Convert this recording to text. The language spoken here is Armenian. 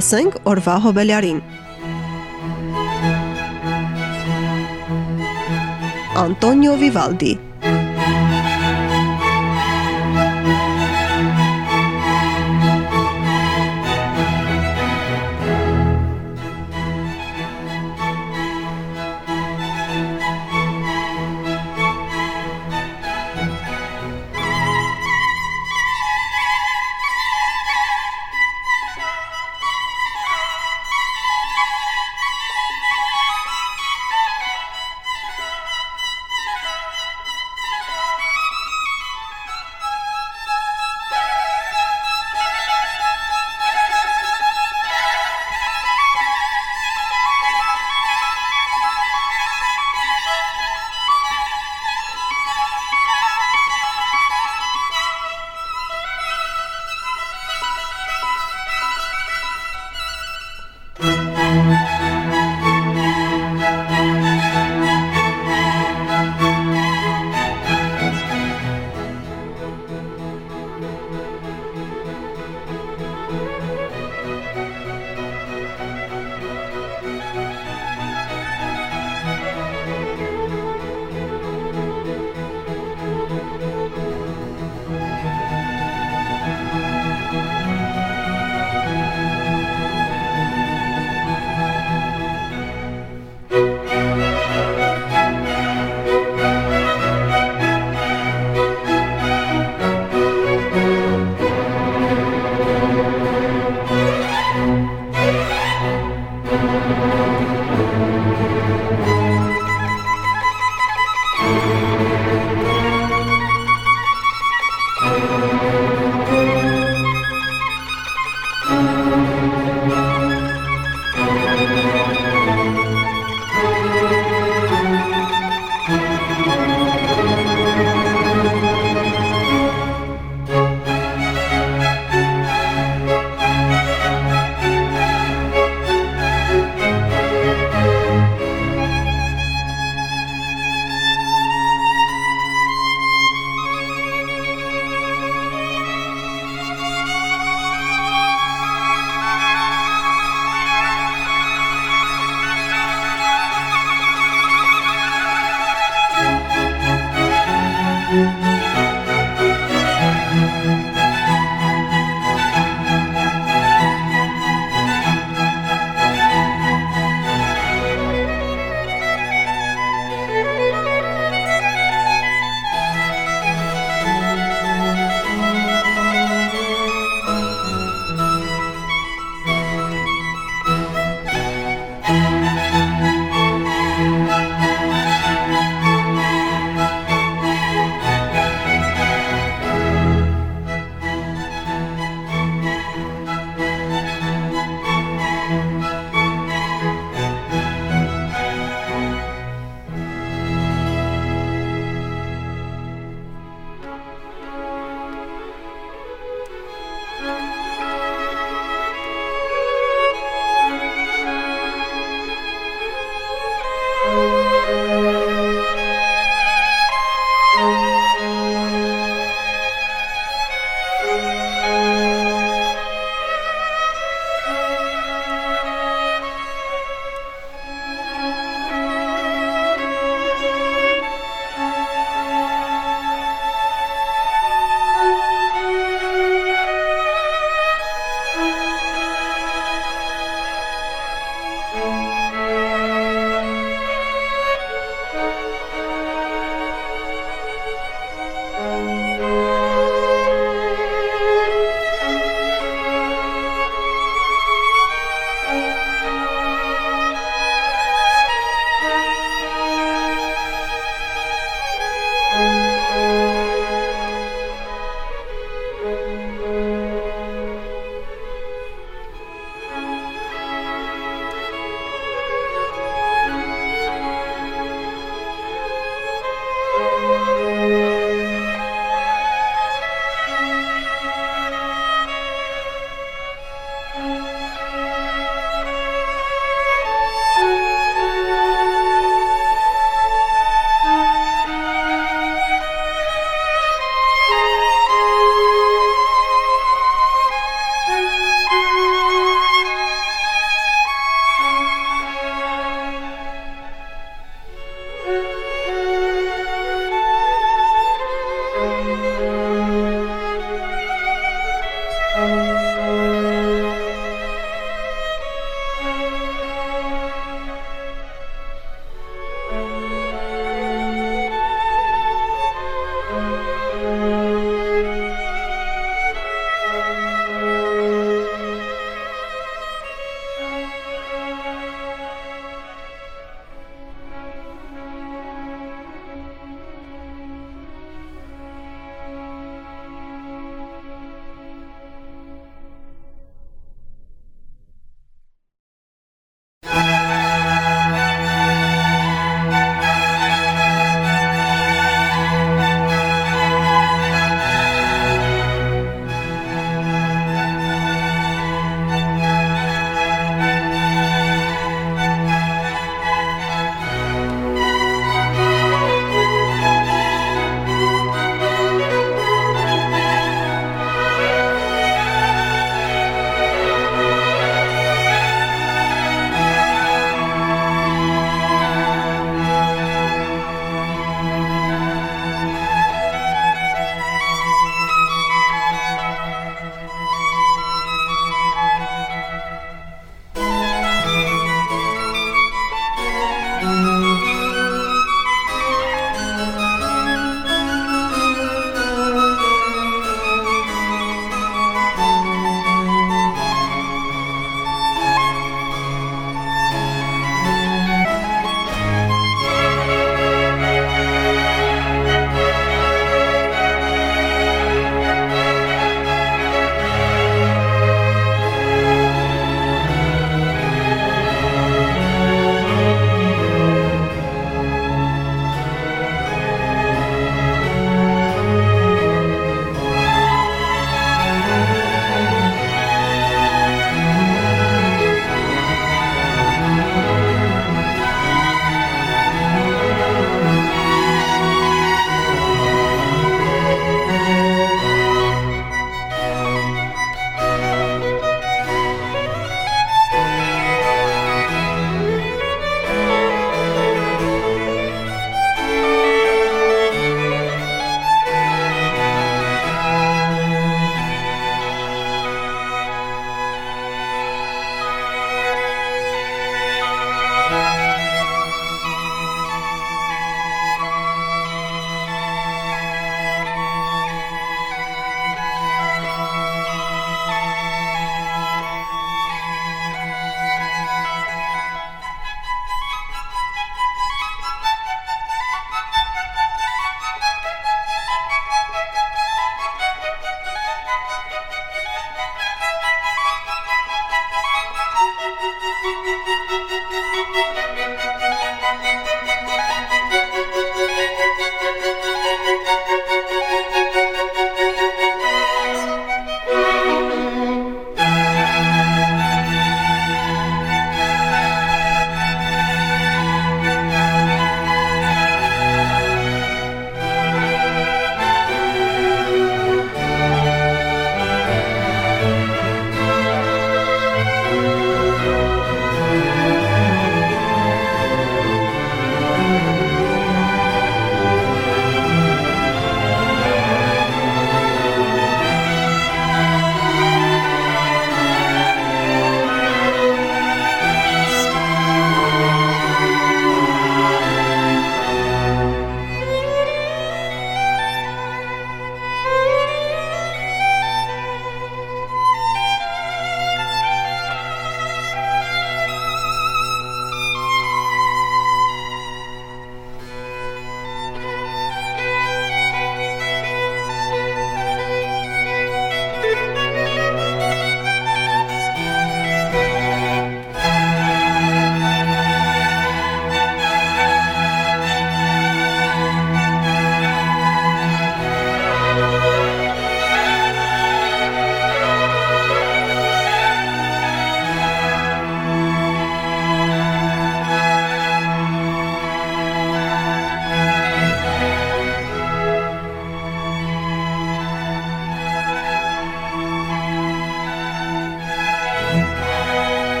Լսենք օրվա հոբելյարին։ Անտոնիո Վիվալդի